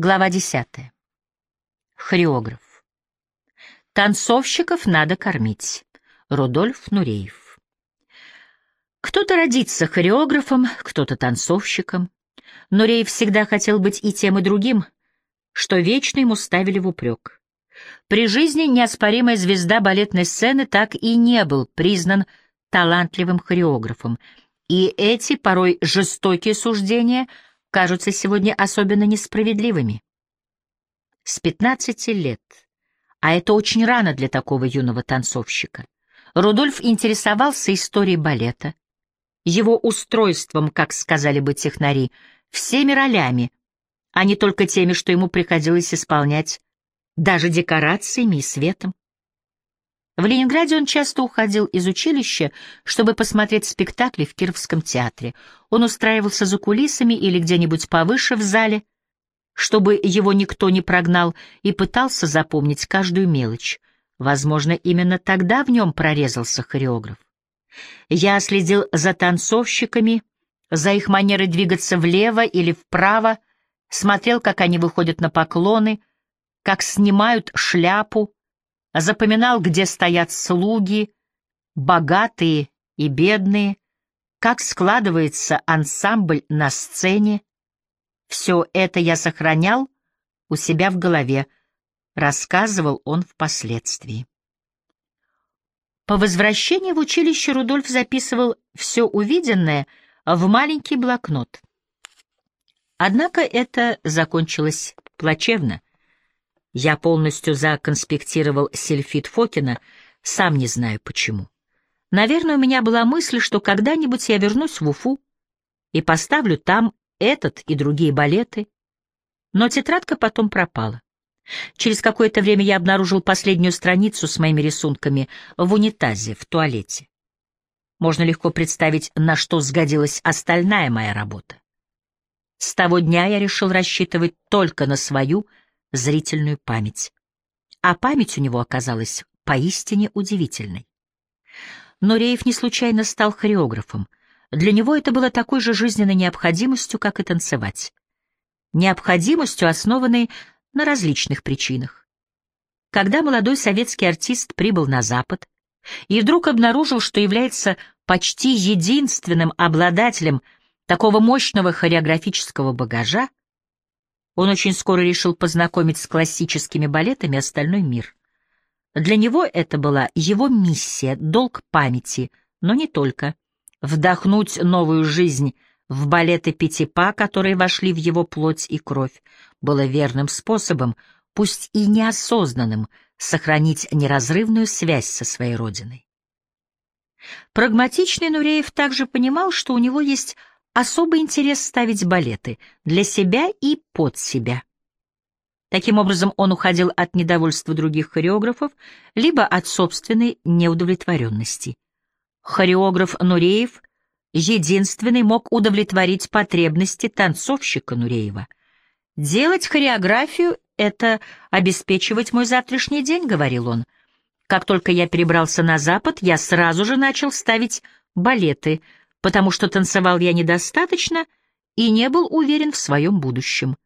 Глава 10. Хореограф. Танцовщиков надо кормить. Рудольф Нуреев. Кто-то родится хореографом, кто-то танцовщиком. Нуреев всегда хотел быть и тем, и другим, что вечно ему ставили в упрек. При жизни неоспоримая звезда балетной сцены так и не был признан талантливым хореографом, и эти порой жестокие суждения — кажутся сегодня особенно несправедливыми. С 15 лет, а это очень рано для такого юного танцовщика, Рудольф интересовался историей балета, его устройством, как сказали бы технари, всеми ролями, а не только теми, что ему приходилось исполнять, даже декорациями и светом. В Ленинграде он часто уходил из училища, чтобы посмотреть спектакли в Кировском театре. Он устраивался за кулисами или где-нибудь повыше в зале, чтобы его никто не прогнал, и пытался запомнить каждую мелочь. Возможно, именно тогда в нем прорезался хореограф. Я следил за танцовщиками, за их манерой двигаться влево или вправо, смотрел, как они выходят на поклоны, как снимают шляпу, запоминал, где стоят слуги, богатые и бедные, как складывается ансамбль на сцене. Все это я сохранял у себя в голове, рассказывал он впоследствии. По возвращении в училище Рудольф записывал все увиденное в маленький блокнот. Однако это закончилось плачевно. Я полностью законспектировал сельфит Фокина, сам не знаю почему. Наверное, у меня была мысль, что когда-нибудь я вернусь в Уфу и поставлю там этот и другие балеты. Но тетрадка потом пропала. Через какое-то время я обнаружил последнюю страницу с моими рисунками в унитазе, в туалете. Можно легко представить, на что сгодилась остальная моя работа. С того дня я решил рассчитывать только на свою зрительную память. А память у него оказалась поистине удивительной. Но Реев не случайно стал хореографом. Для него это было такой же жизненной необходимостью, как и танцевать. Необходимостью, основанной на различных причинах. Когда молодой советский артист прибыл на Запад и вдруг обнаружил, что является почти единственным обладателем такого мощного хореографического багажа, он очень скоро решил познакомить с классическими балетами остальной мир. Для него это была его миссия, долг памяти, но не только. Вдохнуть новую жизнь в балеты Пятипа, которые вошли в его плоть и кровь, было верным способом, пусть и неосознанным, сохранить неразрывную связь со своей родиной. Прагматичный Нуреев также понимал, что у него есть особый интерес ставить балеты для себя и под себя. Таким образом, он уходил от недовольства других хореографов, либо от собственной неудовлетворенности. Хореограф Нуреев единственный мог удовлетворить потребности танцовщика Нуреева. «Делать хореографию — это обеспечивать мой завтрашний день», — говорил он. «Как только я перебрался на Запад, я сразу же начал ставить балеты — потому что танцевал я недостаточно и не был уверен в своем будущем.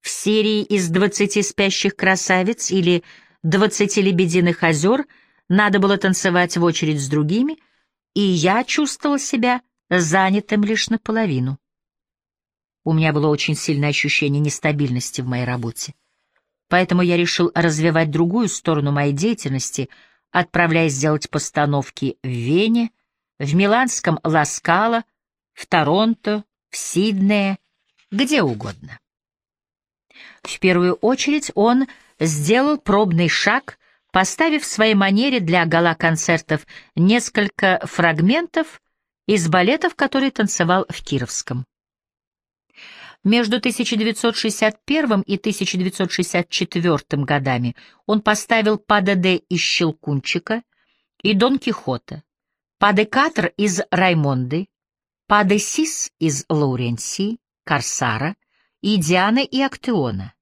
В серии из двадцати спящих красавиц или двадцати лебединых озер надо было танцевать в очередь с другими, и я чувствовал себя занятым лишь наполовину. У меня было очень сильное ощущение нестабильности в моей работе. Поэтому я решил развивать другую сторону моей деятельности, отправляясь делать постановки в Вене, в миланском Ласкало, в Торонто, в Сиднее, где угодно. В первую очередь он сделал пробный шаг, поставив в своей манере для гала-концертов несколько фрагментов из балетов, которые танцевал в Кировском. Между 1961 и 1964 годами он поставил «Пададе» из «Щелкунчика» и «Дон Кихота», Падекатр из Раймонды, Падесис из Лауренсии, Корсара и Дианы и Актеона.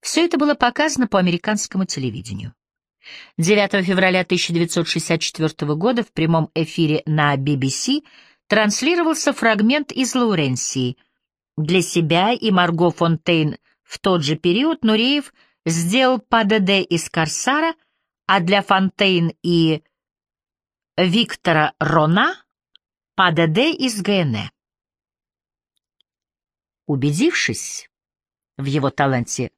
Все это было показано по американскому телевидению. 9 февраля 1964 года в прямом эфире на BBC транслировался фрагмент из Лауренсии. Для себя и Марго Фонтейн В тот же период Нуреев сделал ПДД из «Корсара», а для Фонтейн и Виктора Рона ПДД из ГНЭ. Убедившись в его таланте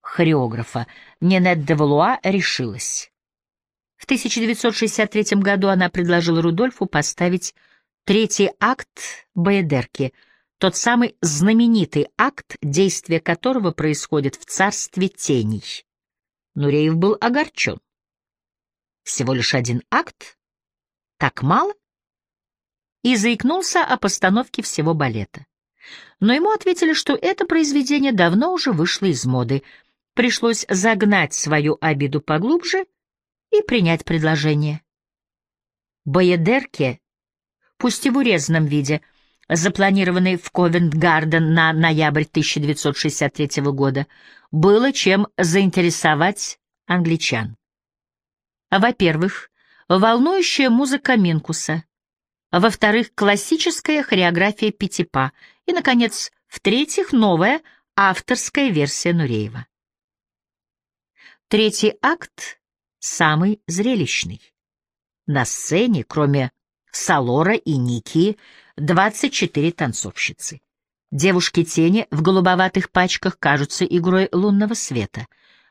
хореографа, Ненет де Валуа решилась. В 1963 году она предложила Рудольфу поставить третий акт Баедерки, тот самый знаменитый акт, действие которого происходит в царстве теней. Нуреев был огорчен. Всего лишь один акт? Так мало? И заикнулся о постановке всего балета. Но ему ответили, что это произведение давно уже вышло из моды. Пришлось загнать свою обиду поглубже и принять предложение. Боедерке, пусть и в урезанном виде, запланированный в Ковент-Гарден на ноябрь 1963 года, было чем заинтересовать англичан. Во-первых, волнующая музыка Минкуса. Во-вторых, классическая хореография Пятипа. И, наконец, в-третьих, новая авторская версия Нуреева. Третий акт самый зрелищный. На сцене, кроме Салора и Ники, 24 танцовщицы. Девушки-тени в голубоватых пачках кажутся игрой лунного света.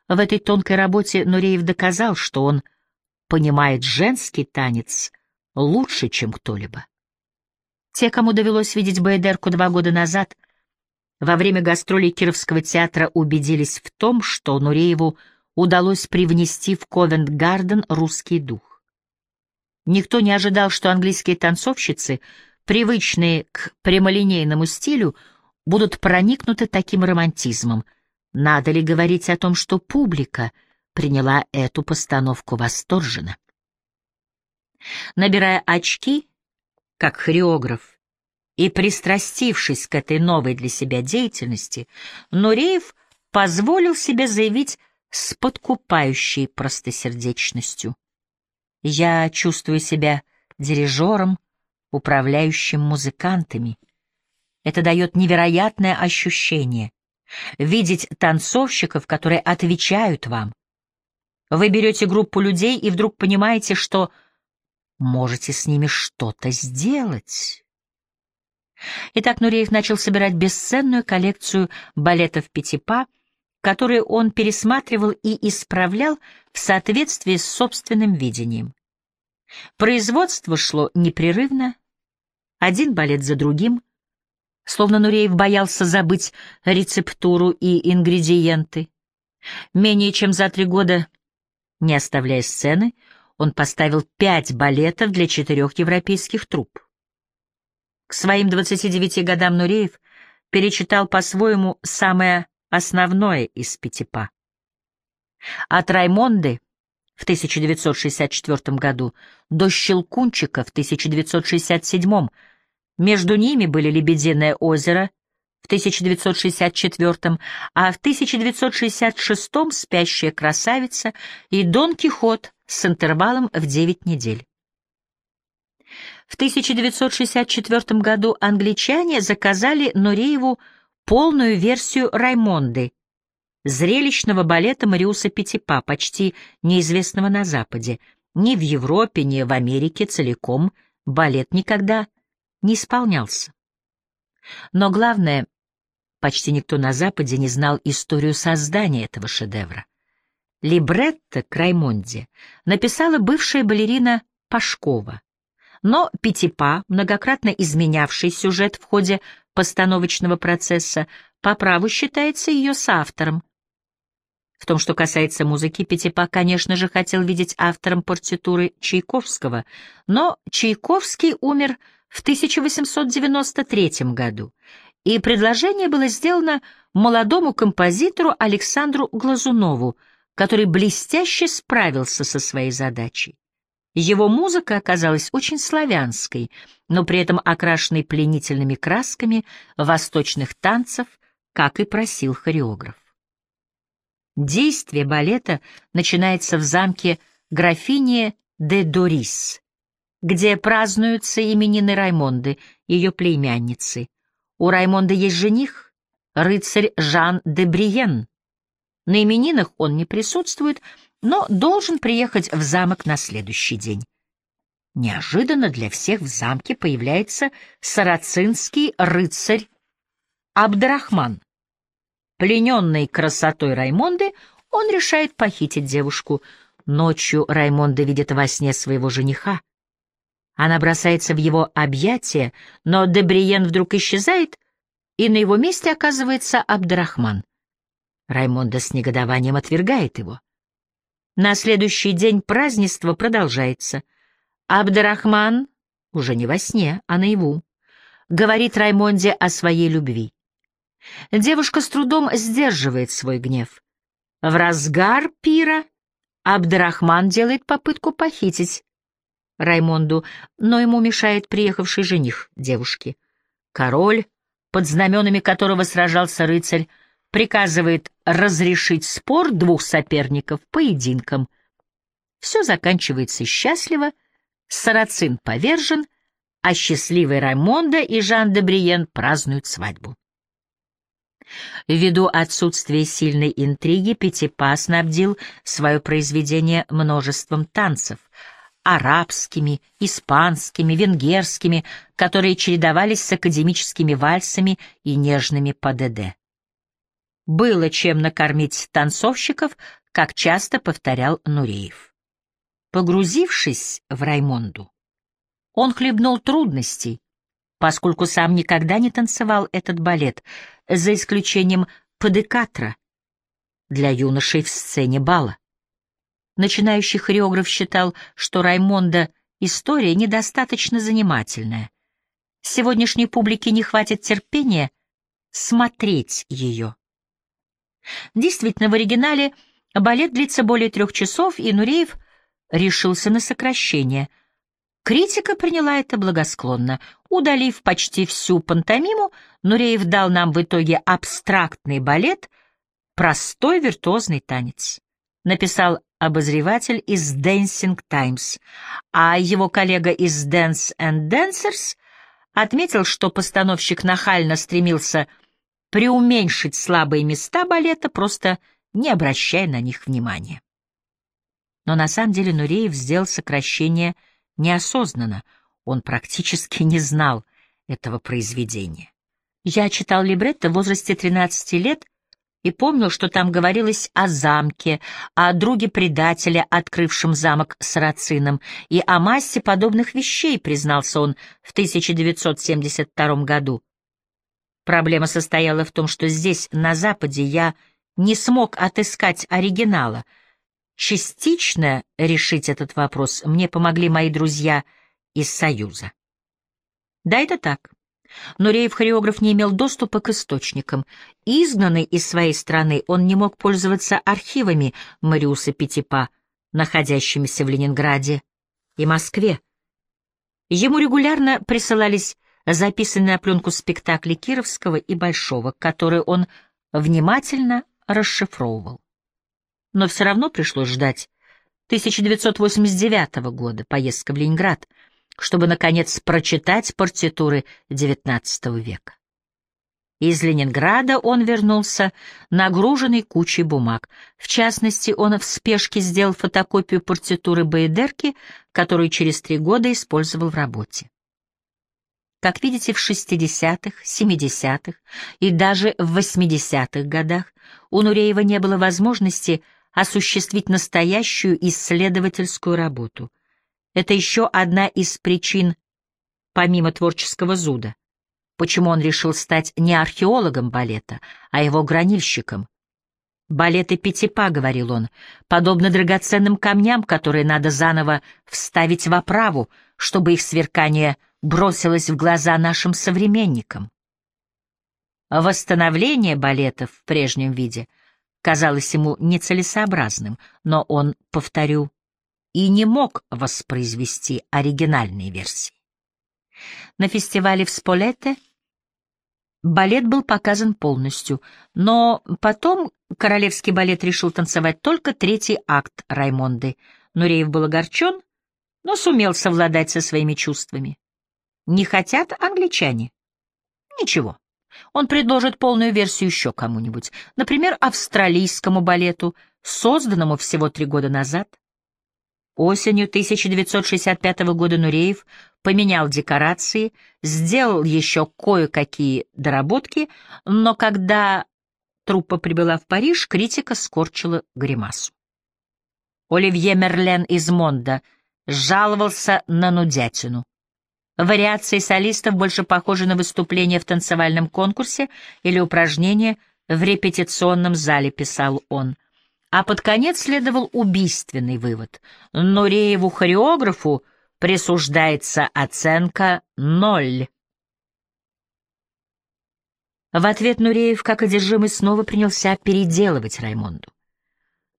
В этой тонкой работе Нуреев доказал, что он — понимает женский танец лучше, чем кто-либо. Те, кому довелось видеть Байдерку два года назад, во время гастролей Кировского театра убедились в том, что Нурееву удалось привнести в Ковент-Гарден русский дух. Никто не ожидал, что английские танцовщицы, привычные к прямолинейному стилю, будут проникнуты таким романтизмом. Надо ли говорить о том, что публика — приняла эту постановку восторженно. Набирая очки, как хореограф, и пристрастившись к этой новой для себя деятельности, Нуреев позволил себе заявить с подкупающей простосердечностью. «Я чувствую себя дирижером, управляющим музыкантами. Это дает невероятное ощущение — видеть танцовщиков, которые отвечают вам, вы берете группу людей и вдруг понимаете, что можете с ними что-то сделать. Итак, Нуреев начал собирать бесценную коллекцию балетов Пятипа, которые он пересматривал и исправлял в соответствии с собственным видением. Производство шло непрерывно, один балет за другим, словно Нуреев боялся забыть рецептуру и ингредиенты. Менее чем за три года не оставляя сцены, он поставил пять балетов для четырех европейских труп. К своим 29 годам Нуреев перечитал по-своему самое основное из Пятипа. От Раймонды в 1964 году до Щелкунчика в 1967 между ними были «Лебединое озеро» в 1964, а в 1966 «Спящая красавица» и «Дон Кихот» с интервалом в 9 недель. В 1964 году англичане заказали Нурееву полную версию «Раймонды», зрелищного балета Мариуса Пятипа, почти неизвестного на Западе. Ни в Европе, ни в Америке целиком балет никогда не исполнялся. Но главное, почти никто на Западе не знал историю создания этого шедевра. Либретто к Раймонде написала бывшая балерина Пашкова, но Пятипа, многократно изменявший сюжет в ходе постановочного процесса, по праву считается ее соавтором. В том, что касается музыки, Пятипа, конечно же, хотел видеть автором партитуры Чайковского, но Чайковский умер в 1893 году, и предложение было сделано молодому композитору Александру Глазунову, который блестяще справился со своей задачей. Его музыка оказалась очень славянской, но при этом окрашенной пленительными красками восточных танцев, как и просил хореограф. Действие балета начинается в замке графини де Дорис, где празднуются именины Раймонды, ее племянницы. У Раймонда есть жених, рыцарь Жан де Бриен. На именинах он не присутствует, но должен приехать в замок на следующий день. Неожиданно для всех в замке появляется сарацинский рыцарь Абдрахман. Плененный красотой Раймонды, он решает похитить девушку. Ночью Раймонда видит во сне своего жениха. Она бросается в его объятия, но Дебриен вдруг исчезает, и на его месте оказывается Абдрахман. Раймонда с негодованием отвергает его. На следующий день празднество продолжается. Абдрахман, уже не во сне, а наяву, говорит Раймонде о своей любви. Девушка с трудом сдерживает свой гнев. В разгар пира Абдрахман делает попытку похитить Раймонду, но ему мешает приехавший жених девушки. Король, под знаменами которого сражался рыцарь, приказывает разрешить спор двух соперников поединком. Все заканчивается счастливо, Сарацин повержен, а счастливый Раймонда и Жан де Бриен празднуют свадьбу. Ввиду отсутствия сильной интриги Пятипа снабдил свое произведение множеством танцев — арабскими, испанскими, венгерскими, которые чередовались с академическими вальсами и нежными ПДД. Было чем накормить танцовщиков, как часто повторял Нуреев. Погрузившись в Раймонду, он хлебнул трудностей, поскольку сам никогда не танцевал этот балет, за исключением падекатра для юношей в сцене бала. Начинающий хореограф считал, что Раймонда история недостаточно занимательная. Сегодняшней публике не хватит терпения смотреть ее. Действительно, в оригинале балет длится более трех часов, и Нуреев решился на сокращение. Критика приняла это благосклонно. Удалив почти всю пантомиму, Нуреев дал нам в итоге абстрактный балет, простой виртуозный танец. Написал обозреватель из Dancing Times, а его коллега из Dance and Dancers отметил, что постановщик нахально стремился преуменьшить слабые места балета, просто не обращая на них внимания. Но на самом деле Нуреев сделал сокращение неосознанно, он практически не знал этого произведения. Я читал либретто в возрасте 13 лет — и помнил, что там говорилось о замке, о друге предателя, открывшем замок Сарацином, и о массе подобных вещей, признался он в 1972 году. Проблема состояла в том, что здесь, на Западе, я не смог отыскать оригинала. Частично решить этот вопрос мне помогли мои друзья из Союза. Да, это так. Но Реев-хореограф не имел доступа к источникам. Изгнанный из своей страны, он не мог пользоваться архивами Мариуса Пятипа, находящимися в Ленинграде и Москве. Ему регулярно присылались записанные на пленку спектакли Кировского и Большого, которые он внимательно расшифровывал. Но все равно пришлось ждать 1989 года, поездка в Ленинград — чтобы, наконец, прочитать партитуры XIX века. Из Ленинграда он вернулся, нагруженный кучей бумаг. В частности, он в спешке сделал фотокопию партитуры Баедерки, которую через три года использовал в работе. Как видите, в 60-х, 70-х и даже в 80-х годах у Нуреева не было возможности осуществить настоящую исследовательскую работу. Это еще одна из причин, помимо творческого зуда, почему он решил стать не археологом балета, а его гранильщиком. «Балеты Пятипа», — говорил он, — «подобно драгоценным камням, которые надо заново вставить в оправу, чтобы их сверкание бросилось в глаза нашим современникам». Восстановление балетов в прежнем виде казалось ему нецелесообразным, но он, повторю, и не мог воспроизвести оригинальные версии. На фестивале в Сполете балет был показан полностью, но потом королевский балет решил танцевать только третий акт Раймонды. Нуреев был огорчен, но сумел совладать со своими чувствами. Не хотят англичане? Ничего. Он предложит полную версию еще кому-нибудь, например, австралийскому балету, созданному всего три года назад. Осенью 1965 года Нуреев поменял декорации, сделал еще кое-какие доработки, но когда труппа прибыла в Париж, критика скорчила гримасу. Оливье Мерлен из Монда жаловался на нудятину. Вариации солистов больше похожи на выступление в танцевальном конкурсе или упражнение в репетиционном зале, писал он. А под конец следовал убийственный вывод. Нурееву-хореографу присуждается оценка ноль. В ответ Нуреев, как одержимый, снова принялся переделывать Раймонду.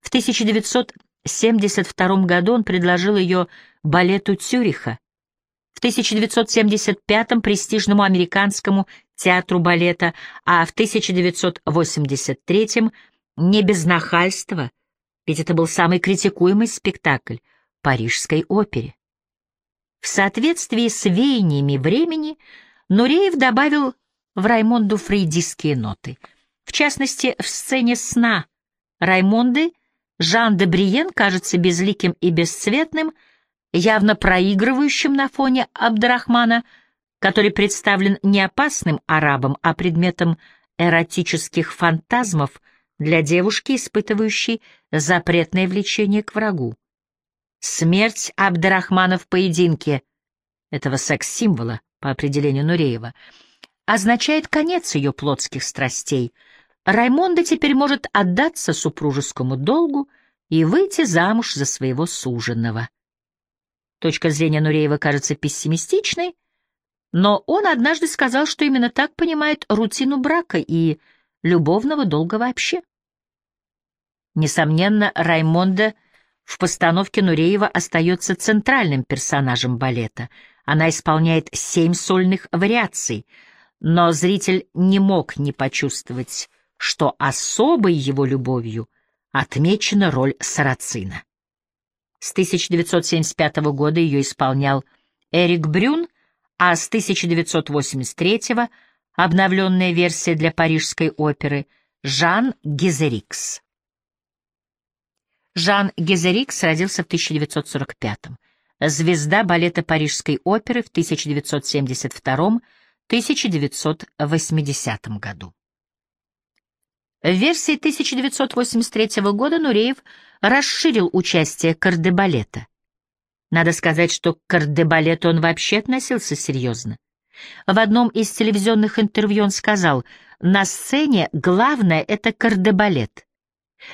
В 1972 году он предложил ее балету Цюриха, в 1975 престижному американскому театру балета, а в 1983 не без нахальства, ведь это был самый критикуемый спектакль Парижской опере. В соответствии с веяниями времени Нуреев добавил в Раймонду фрейдистские ноты. В частности, в сцене сна Раймонды Жан де Бриен кажется безликим и бесцветным, явно проигрывающим на фоне Абдрахмана, который представлен не опасным арабом, а предметом эротических фантазмов для девушки, испытывающей запретное влечение к врагу. Смерть Абдрахмана в поединке, этого секс-символа, по определению Нуреева, означает конец ее плотских страстей. Раймонда теперь может отдаться супружескому долгу и выйти замуж за своего суженого. Точка зрения Нуреева кажется пессимистичной, но он однажды сказал, что именно так понимает рутину брака и любовного долга вообще. Несомненно, Раймонда — в постановке Нуреева остается центральным персонажем балета. Она исполняет семь сольных вариаций, но зритель не мог не почувствовать, что особой его любовью отмечена роль Сарацина. С 1975 года ее исполнял Эрик Брюн, а с 1983 обновленная версия для парижской оперы Жан Гизерикс. Жан Гезерикс родился в 1945-м. Звезда балета Парижской оперы в 1972-1980 году. В версии 1983 года Нуреев расширил участие кардебалета. Надо сказать, что к кардебалету он вообще относился серьезно. В одном из телевизионных интервью он сказал, «На сцене главное — это кардебалет.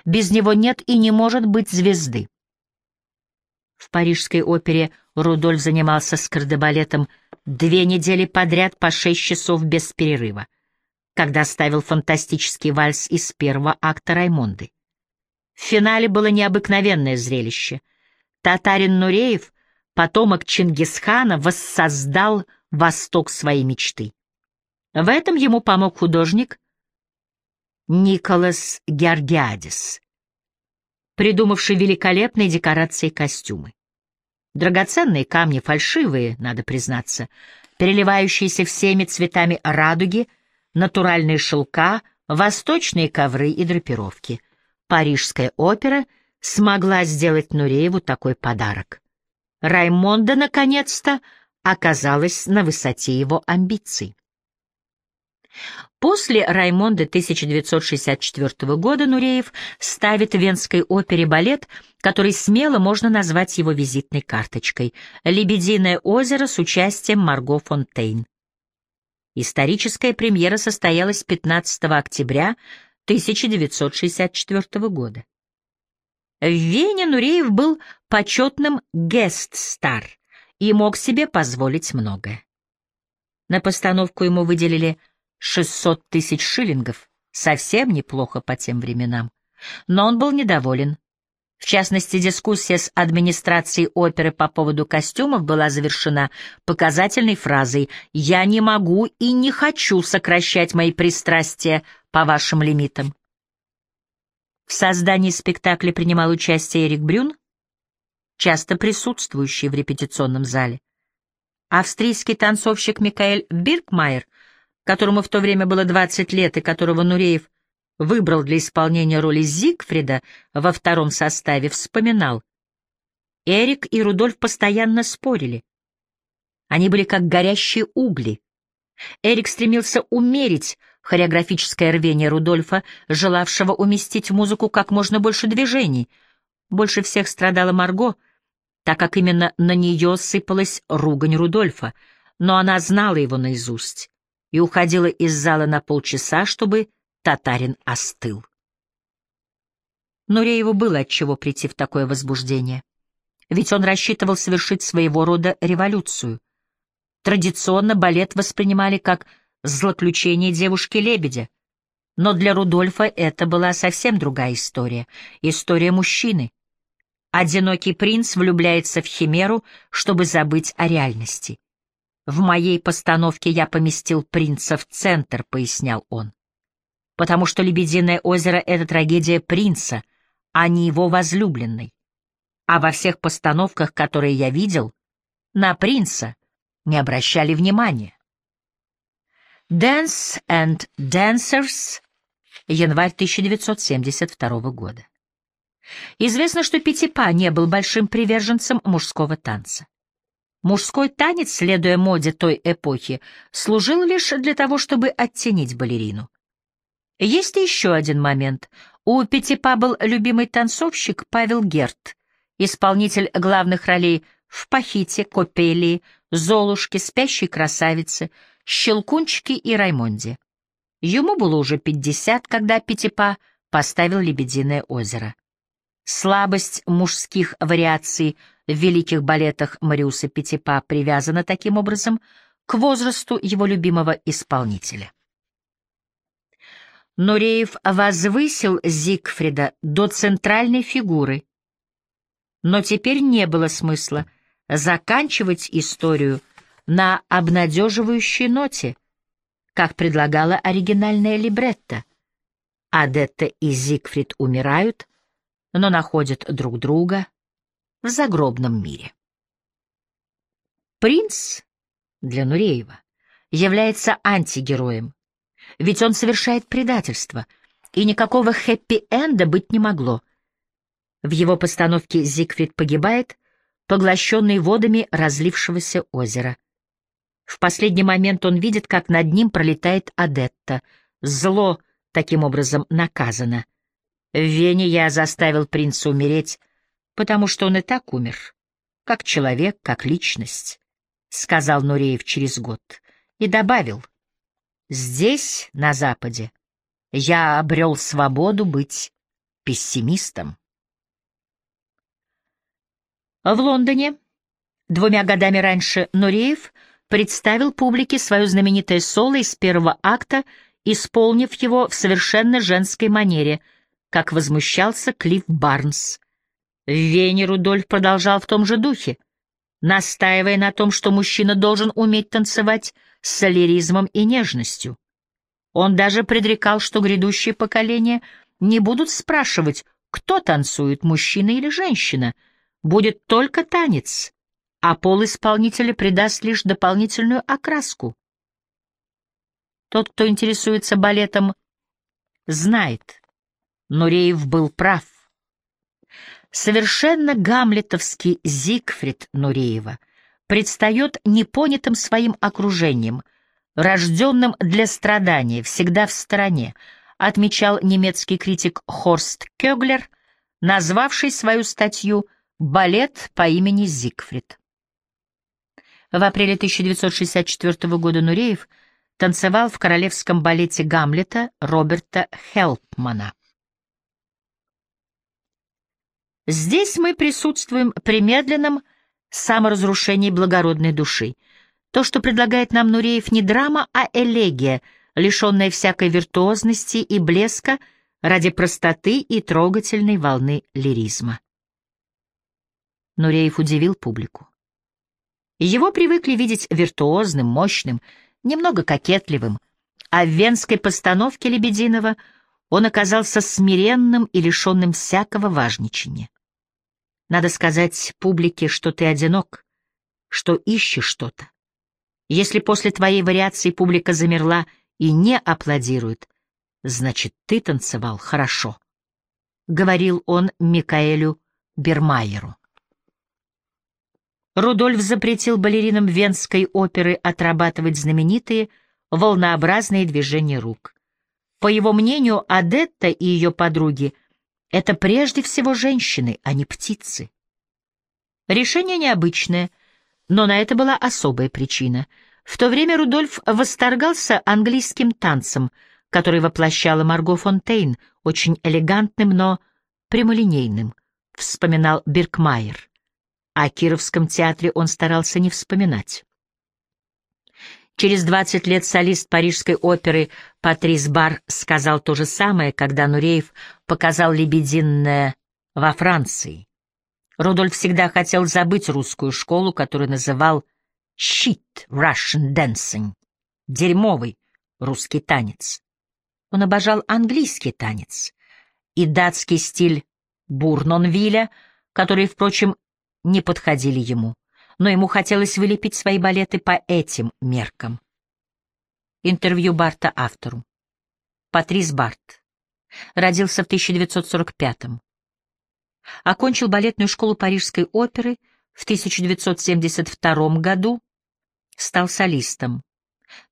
Без него нет и не может быть звезды. В парижской опере Рудольф занимался скардебалетом две недели подряд по шесть часов без перерыва, когда ставил фантастический вальс из первого акта Раймонды. В финале было необыкновенное зрелище. Татарин Нуреев, потомок Чингисхана, воссоздал восток своей мечты. В этом ему помог художник Николас Георгиадис, придумавший великолепные декорации и костюмы. Драгоценные камни, фальшивые, надо признаться, переливающиеся всеми цветами радуги, натуральные шелка, восточные ковры и драпировки. Парижская опера смогла сделать Нурееву такой подарок. Раймонда, наконец-то, оказалась на высоте его амбиций. После Раймонда 1964 года Нуреев ставит в Венской опере балет, который смело можно назвать его визитной карточкой «Лебединое озеро» с участием Марго Фонтейн. Историческая премьера состоялась 15 октября 1964 года. В Вене Нуреев был почетным гест-стар и мог себе позволить многое. На постановку ему выделили 600 тысяч шиллингов. Совсем неплохо по тем временам. Но он был недоволен. В частности, дискуссия с администрацией оперы по поводу костюмов была завершена показательной фразой «Я не могу и не хочу сокращать мои пристрастия по вашим лимитам». В создании спектакля принимал участие Эрик Брюн, часто присутствующий в репетиционном зале. Австрийский танцовщик Микаэль Биркмайер которому в то время было 20 лет и которого Нуреев выбрал для исполнения роли Зигфрида во втором составе, вспоминал. Эрик и Рудольф постоянно спорили. Они были как горящие угли. Эрик стремился умерить хореографическое рвение Рудольфа, желавшего уместить в музыку как можно больше движений. Больше всех страдала Марго, так как именно на нее сыпалась ругань Рудольфа, но она знала его наизусть и уходила из зала на полчаса, чтобы татарин остыл. Нурееву было от чего прийти в такое возбуждение, ведь он рассчитывал совершить своего рода революцию. Традиционно балет воспринимали как злоключение девушки-лебедя. Но для Рудольфа это была совсем другая история, история мужчины. Одинокий принц влюбляется в химеру, чтобы забыть о реальности. «В моей постановке я поместил принца в центр», — пояснял он. «Потому что «Лебединое озеро» — это трагедия принца, а не его возлюбленной. А во всех постановках, которые я видел, на принца не обращали внимания. Dance and Dancers, январь 1972 года. Известно, что Пятипа не был большим приверженцем мужского танца. Мужской танец, следуя моде той эпохи, служил лишь для того, чтобы оттенить балерину. Есть еще один момент. У Пятипа был любимый танцовщик Павел Герт, исполнитель главных ролей в «Пахите», «Копелии», «Золушке», «Спящей красавице», Щелкунчике и Раймонде. Ему было уже пятьдесят, когда Пятипа поставил «Лебединое озеро». Слабость мужских вариаций в великих балетах Мариуса Пятипа привязана таким образом к возрасту его любимого исполнителя. Нуреев возвысил Зигфрида до центральной фигуры, но теперь не было смысла заканчивать историю на обнадеживающей ноте, как предлагала оригинальная либретто. Адетта и Зигфрид умирают, но находят друг друга в загробном мире. Принц для Нуреева является антигероем, ведь он совершает предательство, и никакого хэппи-энда быть не могло. В его постановке Зигфрид погибает, поглощенный водами разлившегося озера. В последний момент он видит, как над ним пролетает Адетта. Зло таким образом наказано. В Вене я заставил принца умереть, потому что он и так умер. Как человек, как личность, — сказал Нуреев через год. И добавил, здесь, на Западе, я обрел свободу быть пессимистом. В Лондоне, двумя годами раньше, Нуреев — представил публике свое знаменитое соло из первого акта, исполнив его в совершенно женской манере, как возмущался Клифф Барнс. В Вене Рудольф продолжал в том же духе, настаивая на том, что мужчина должен уметь танцевать с лиризмом и нежностью. Он даже предрекал, что грядущие поколения не будут спрашивать, кто танцует, мужчина или женщина, будет только танец, а пол исполнителя придаст лишь дополнительную окраску. Тот, кто интересуется балетом, знает, Нуреев был прав. Совершенно гамлетовский Зигфрид Нуреева предстает непонятым своим окружением, рожденным для страдания, всегда в стороне, отмечал немецкий критик Хорст Кёглер, назвавший свою статью «Балет по имени Зигфрид». В апреле 1964 года Нуреев танцевал в королевском балете Гамлета Роберта Хелпмана. Здесь мы присутствуем при медленном саморазрушении благородной души. То, что предлагает нам Нуреев, не драма, а элегия, лишенная всякой виртуозности и блеска ради простоты и трогательной волны лиризма. Нуреев удивил публику. Его привыкли видеть виртуозным, мощным, немного кокетливым, а в венской постановке Лебединова он оказался смиренным и лишенным всякого важничания. Надо сказать публике, что ты одинок, что ищешь что-то. Если после твоей вариации публика замерла и не аплодирует, значит, ты танцевал хорошо, — говорил он Микаэлю Бермайеру. Рудольф запретил балеринам Венской оперы отрабатывать знаменитые волнообразные движения рук. По его мнению, Адетта и ее подруги — это прежде всего женщины, а не птицы. Решение необычное, но на это была особая причина. В то время Рудольф восторгался английским танцем, который воплощала Марго Фонтейн, очень элегантным, но прямолинейным, вспоминал Биркмайер. О Кировском театре он старался не вспоминать. Через 20 лет солист парижской оперы Патрис Бар сказал то же самое, когда Нуреев показал «Лебединое» во Франции. Рудольф всегда хотел забыть русскую школу, которую называл «shit Russian dancing» — дерьмовый русский танец. Он обожал английский танец и датский стиль Бурнонвилля, который, впрочем, не подходили ему, но ему хотелось вылепить свои балеты по этим меркам. Интервью Барта автору. Патрис Барт. Родился в 1945-м. Окончил балетную школу Парижской оперы в 1972 году, стал солистом.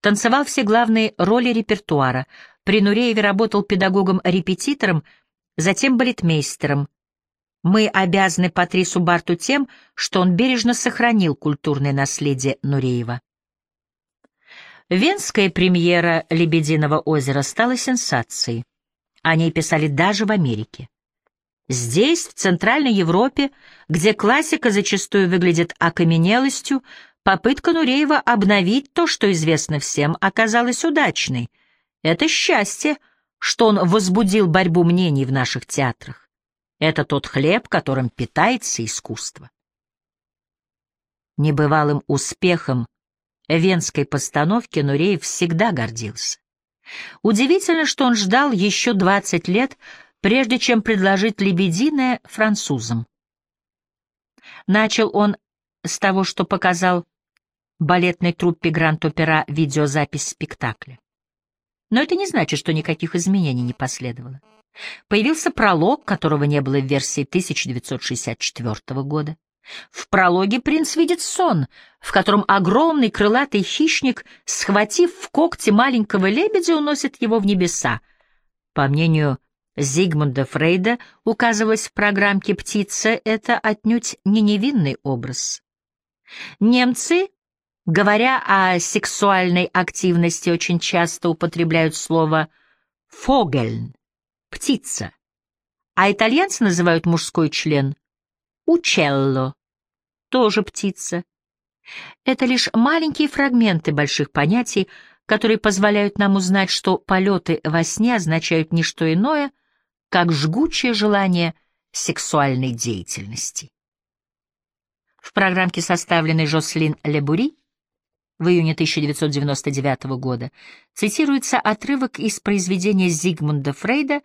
Танцевал все главные роли репертуара. При Нурееве работал педагогом-репетитором, затем балетмейстером, мы обязаны Патрису Барту тем, что он бережно сохранил культурное наследие Нуреева. Венская премьера «Лебединого озера» стала сенсацией. О ней писали даже в Америке. Здесь, в Центральной Европе, где классика зачастую выглядит окаменелостью, попытка Нуреева обновить то, что известно всем, оказалась удачной. Это счастье, что он возбудил борьбу мнений в наших театрах. Это тот хлеб, которым питается искусство. Небывалым успехом венской постановки Нуреев всегда гордился. Удивительно, что он ждал еще 20 лет, прежде чем предложить «Лебединое» французам. Начал он с того, что показал балетной труппе Гранд-Опера видеозапись спектакля. Но это не значит, что никаких изменений не последовало. Появился пролог, которого не было в версии 1964 года. В прологе принц видит сон, в котором огромный крылатый хищник, схватив в когти маленького лебедя, уносит его в небеса. По мнению Зигмунда Фрейда, указывалось в программке «Птица» — это отнюдь не невинный образ. Немцы, говоря о сексуальной активности, очень часто употребляют слово «фогельн», птица, а итальянцы называют мужской член учелло, тоже птица. Это лишь маленькие фрагменты больших понятий, которые позволяют нам узнать, что полеты во сне означают не что иное, как жгучее желание сексуальной деятельности. В программке, составленной Жослин Лебури в июне 1999 года, цитируется отрывок из произведения Зигмунда Фрейда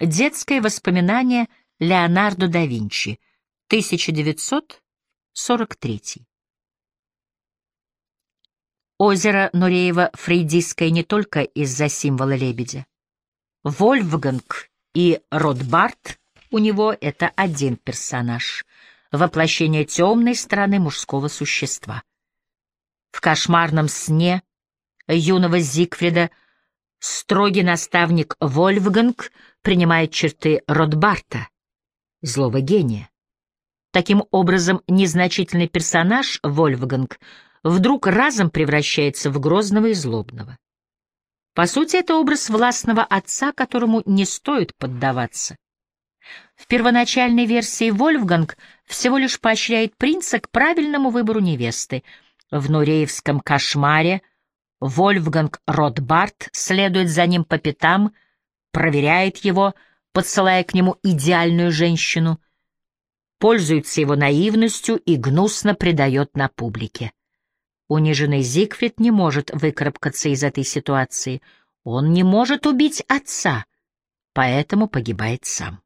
Детское воспоминание Леонардо да Винчи, 1943. Озеро Нуреева фрейдистское не только из-за символа лебедя. Вольфганг и Ротбарт у него — это один персонаж, воплощение темной стороны мужского существа. Кошмарном сне юного Зигфрида строгий наставник Вольфганг — принимает черты Ротбарта, злого гения. Таким образом, незначительный персонаж Вольфганг вдруг разом превращается в грозного и злобного. По сути, это образ властного отца, которому не стоит поддаваться. В первоначальной версии Вольфганг всего лишь поощряет принца к правильному выбору невесты. В Нуреевском кошмаре Вольфганг Ротбарт следует за ним по пятам — проверяет его, подсылая к нему идеальную женщину, пользуется его наивностью и гнусно предает на публике. Униженный Зигфрид не может выкарабкаться из этой ситуации. Он не может убить отца, поэтому погибает сам.